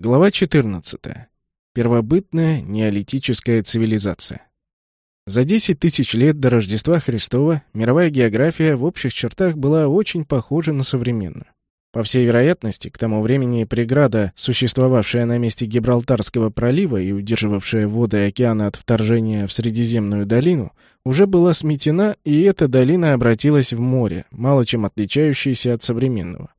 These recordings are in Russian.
Глава 14. Первобытная неолитическая цивилизация. За 10 тысяч лет до Рождества Христова мировая география в общих чертах была очень похожа на современную. По всей вероятности, к тому времени преграда, существовавшая на месте Гибралтарского пролива и удерживавшая воды океана от вторжения в Средиземную долину, уже была сметена, и эта долина обратилась в море, мало чем отличающееся от современного.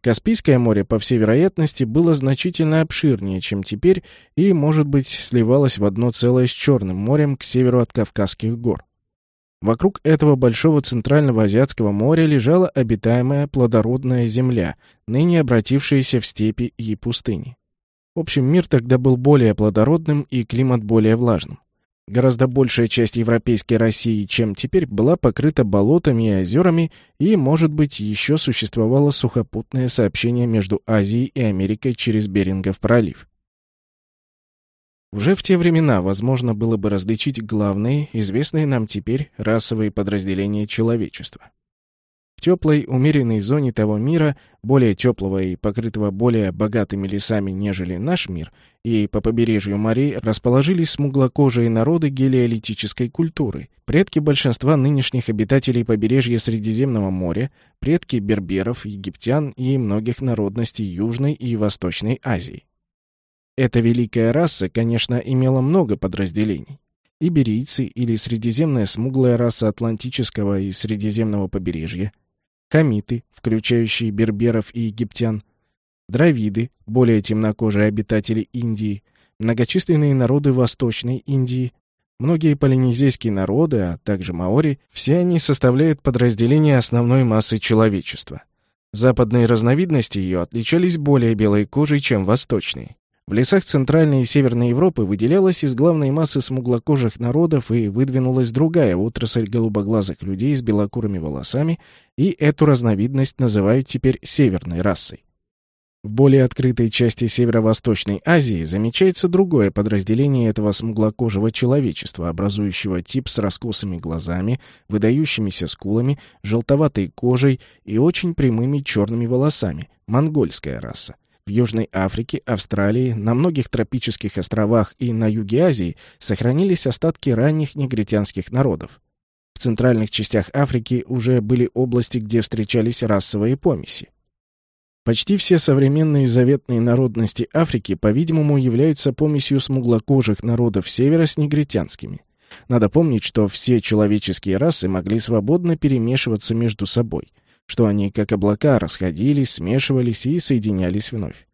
Каспийское море, по всей вероятности, было значительно обширнее, чем теперь, и, может быть, сливалось в одно целое с Черным морем к северу от Кавказских гор. Вокруг этого большого центрального азиатского моря лежала обитаемая плодородная земля, ныне обратившаяся в степи и пустыни. В общем, мир тогда был более плодородным и климат более влажным. Гораздо большая часть европейской России, чем теперь, была покрыта болотами и озерами, и, может быть, еще существовало сухопутное сообщение между Азией и Америкой через Берингов пролив. Уже в те времена возможно было бы различить главные, известные нам теперь, расовые подразделения человечества. В теплой, умеренной зоне того мира, более теплого и покрытого более богатыми лесами, нежели наш мир, и по побережью морей расположились смуглокожие народы гелиолитической культуры, предки большинства нынешних обитателей побережья Средиземного моря, предки берберов, египтян и многих народностей Южной и Восточной Азии. Эта великая раса, конечно, имела много подразделений. Иберийцы или средиземная смуглая раса Атлантического и Средиземного побережья – хамиты, включающие берберов и египтян, дравиды, более темнокожие обитатели Индии, многочисленные народы Восточной Индии, многие полинезийские народы, а также маори, все они составляют подразделение основной массы человечества. Западные разновидности ее отличались более белой кожей, чем восточные. В лесах Центральной и Северной Европы выделялась из главной массы смуглокожих народов и выдвинулась другая отрасль голубоглазых людей с белокурыми волосами, и эту разновидность называют теперь северной расой. В более открытой части Северо-Восточной Азии замечается другое подразделение этого смуглокожего человечества, образующего тип с раскосыми глазами, выдающимися скулами, желтоватой кожей и очень прямыми черными волосами – монгольская раса. В Южной Африке, Австралии, на многих тропических островах и на юге Азии сохранились остатки ранних негритянских народов. В центральных частях Африки уже были области, где встречались расовые помеси. Почти все современные заветные народности Африки, по-видимому, являются помесью смуглокожих народов Севера с негритянскими. Надо помнить, что все человеческие расы могли свободно перемешиваться между собой – что они, как облака, расходились, смешивались и соединялись вновь.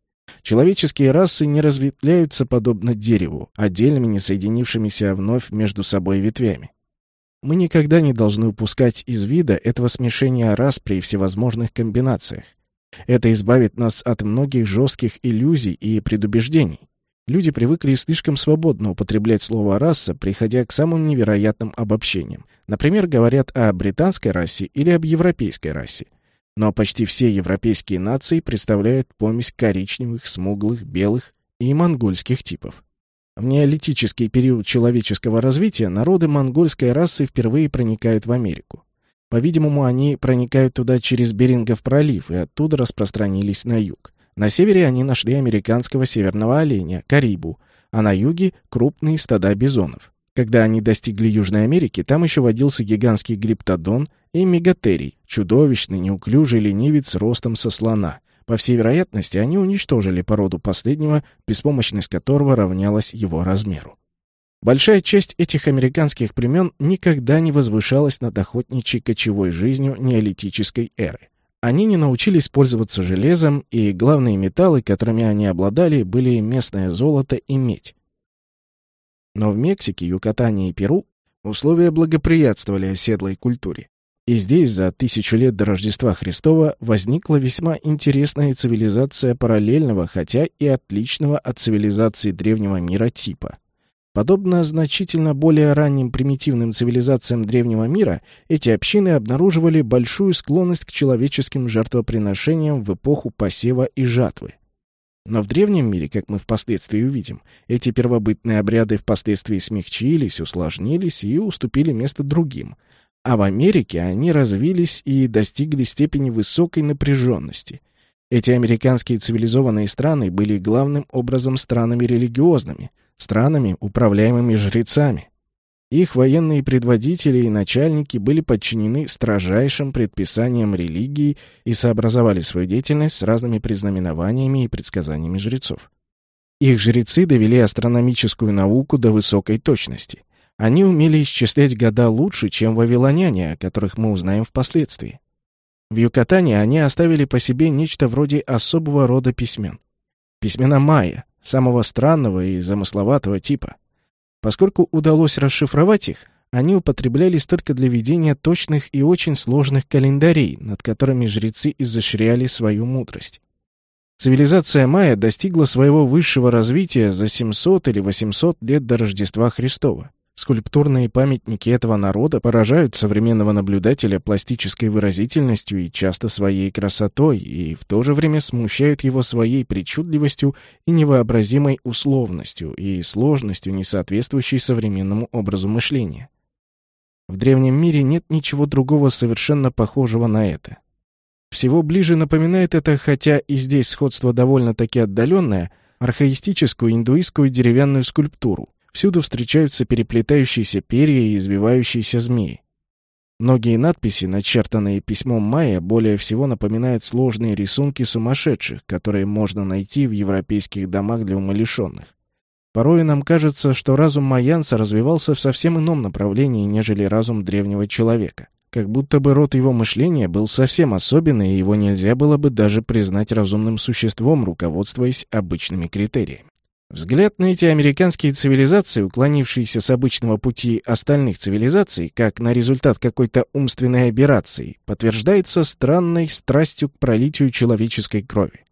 Человеческие расы не разветвляются подобно дереву, отдельными не соединившимися вновь между собой ветвями. Мы никогда не должны упускать из вида этого смешения рас при всевозможных комбинациях. Это избавит нас от многих жестких иллюзий и предубеждений. Люди привыкли слишком свободно употреблять слово «раса», приходя к самым невероятным обобщениям. Например, говорят о британской расе или об европейской расе. Но почти все европейские нации представляют помесь коричневых, смуглых, белых и монгольских типов. В неолитический период человеческого развития народы монгольской расы впервые проникают в Америку. По-видимому, они проникают туда через Берингов пролив и оттуда распространились на юг. На севере они нашли американского северного оленя, карибу, а на юге — крупные стада бизонов. Когда они достигли Южной Америки, там еще водился гигантский глиптодон и мегатерий, чудовищный, неуклюжий ленивец ростом со слона. По всей вероятности, они уничтожили породу последнего, беспомощность которого равнялась его размеру. Большая часть этих американских племен никогда не возвышалась над охотничьей кочевой жизнью неолитической эры. Они не научились пользоваться железом, и главные металлы, которыми они обладали, были местное золото и медь. Но в Мексике, Юкатане и Перу условия благоприятствовали оседлой культуре. И здесь за тысячу лет до Рождества Христова возникла весьма интересная цивилизация параллельного, хотя и отличного от цивилизации древнего мира типа. Подобно значительно более ранним примитивным цивилизациям древнего мира, эти общины обнаруживали большую склонность к человеческим жертвоприношениям в эпоху посева и жатвы. Но в древнем мире, как мы впоследствии увидим, эти первобытные обряды впоследствии смягчились, усложнились и уступили место другим. А в Америке они развились и достигли степени высокой напряженности – Эти американские цивилизованные страны были главным образом странами религиозными, странами, управляемыми жрецами. Их военные предводители и начальники были подчинены строжайшим предписаниям религии и сообразовали свою деятельность с разными признаменованиями и предсказаниями жрецов. Их жрецы довели астрономическую науку до высокой точности. Они умели исчислять года лучше, чем вавилоняне, о которых мы узнаем впоследствии. В Юкатане они оставили по себе нечто вроде особого рода письмен. Письмена майя, самого странного и замысловатого типа. Поскольку удалось расшифровать их, они употреблялись только для ведения точных и очень сложных календарей, над которыми жрецы изощряли свою мудрость. Цивилизация майя достигла своего высшего развития за 700 или 800 лет до Рождества Христова. Скульптурные памятники этого народа поражают современного наблюдателя пластической выразительностью и часто своей красотой, и в то же время смущают его своей причудливостью и невообразимой условностью и сложностью, не соответствующей современному образу мышления. В древнем мире нет ничего другого совершенно похожего на это. Всего ближе напоминает это, хотя и здесь сходство довольно-таки отдаленное, архаистическую индуистскую деревянную скульптуру. Всюду встречаются переплетающиеся перья и извивающиеся змеи. Многие надписи, начертанные письмом майя, более всего напоминают сложные рисунки сумасшедших, которые можно найти в европейских домах для умалишенных. Порой нам кажется, что разум майянца развивался в совсем ином направлении, нежели разум древнего человека. Как будто бы род его мышления был совсем особенный, и его нельзя было бы даже признать разумным существом, руководствуясь обычными критериями. Взгляд на эти американские цивилизации, уклонившиеся с обычного пути остальных цивилизаций, как на результат какой-то умственной операции, подтверждается странной страстью к пролитию человеческой крови.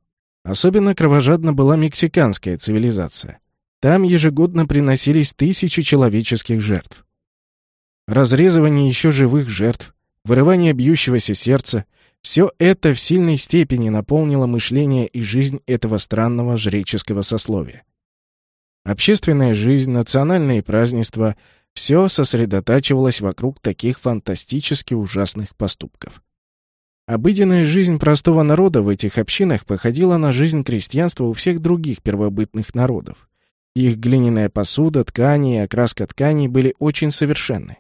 Особенно кровожадна была мексиканская цивилизация. Там ежегодно приносились тысячи человеческих жертв разрезывание еще живых жертв, вырывание бьющегося сердца — все это в сильной степени наполнило мышление и жизнь этого странного жреческого сословия. Общественная жизнь, национальные празднества — все сосредотачивалось вокруг таких фантастически ужасных поступков. Обыденная жизнь простого народа в этих общинах походила на жизнь крестьянства у всех других первобытных народов. Их глиняная посуда, ткани и окраска тканей были очень совершенны.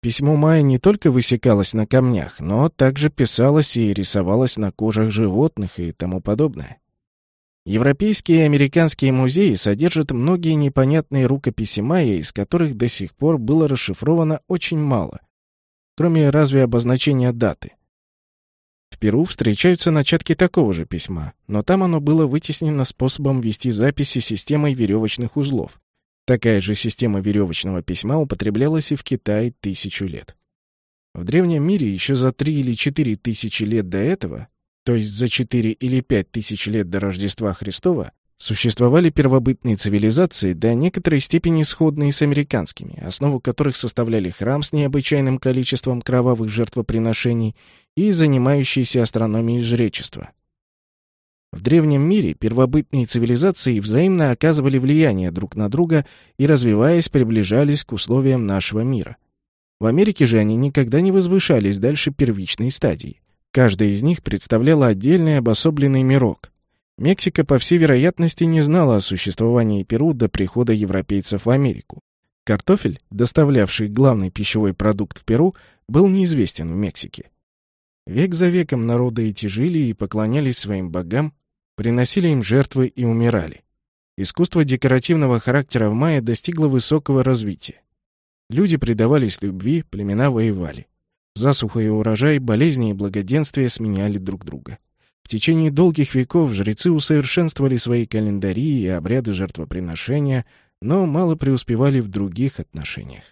Письмо Майя не только высекалось на камнях, но также писалось и рисовалось на кожах животных и тому подобное. Европейские и американские музеи содержат многие непонятные рукописи майя, из которых до сих пор было расшифровано очень мало, кроме разве обозначения даты. В Перу встречаются начатки такого же письма, но там оно было вытеснено способом вести записи системой веревочных узлов. Такая же система веревочного письма употреблялась и в Китае тысячу лет. В древнем мире еще за три или четыре тысячи лет до этого, то есть за четыре или пять тысяч лет до Рождества Христова, существовали первобытные цивилизации, до некоторой степени сходные с американскими, основу которых составляли храм с необычайным количеством кровавых жертвоприношений и занимающиеся астрономией жречества. В древнем мире первобытные цивилизации взаимно оказывали влияние друг на друга и, развиваясь, приближались к условиям нашего мира. В Америке же они никогда не возвышались дальше первичной стадии. Каждая из них представляла отдельный обособленный мирок. Мексика, по всей вероятности, не знала о существовании Перу до прихода европейцев в Америку. Картофель, доставлявший главный пищевой продукт в Перу, был неизвестен в Мексике. Век за веком народы эти жили и поклонялись своим богам, приносили им жертвы и умирали. Искусство декоративного характера в мае достигло высокого развития. Люди предавались любви, племена воевали. Засуха и урожай, болезни и благоденствие сменяли друг друга. В течение долгих веков жрецы усовершенствовали свои календари и обряды жертвоприношения, но мало преуспевали в других отношениях.